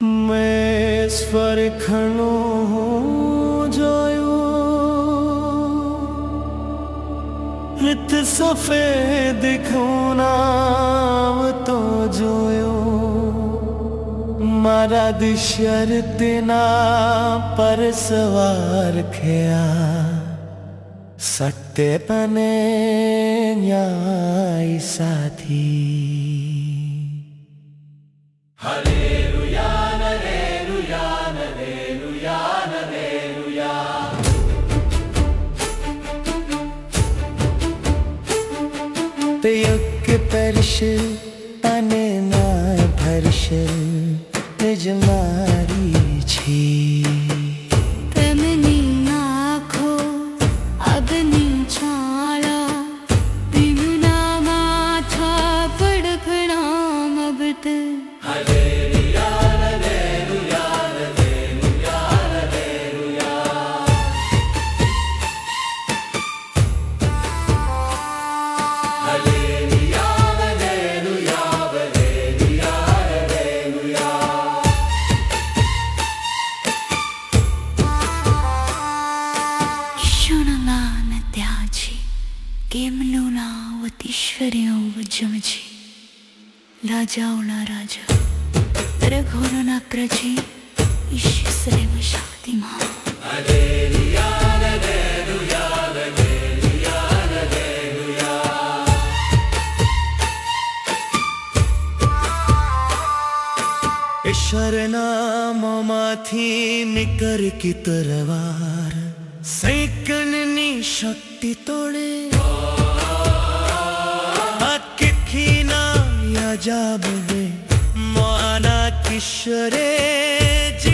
મેં સ્વરખણું જોયું રીત સફેદ ખૂણાવ તો જોયો મારા દિશર તેના પર સવાર ખયા સત્ય બને ન્યાય સાથી युग परश तने ना निजमा કેમનું નામ ઈશ્વર્ય વજમજી રાજાઓના રાજા રઘોરના પ્રજી ઈશ્વરે શક્તિમાં ઈશ્વરના મોંમાંથી નીકર કી તરવાર સૈકલની શક્તિ તોડે पंजाब माना किशोरे जी।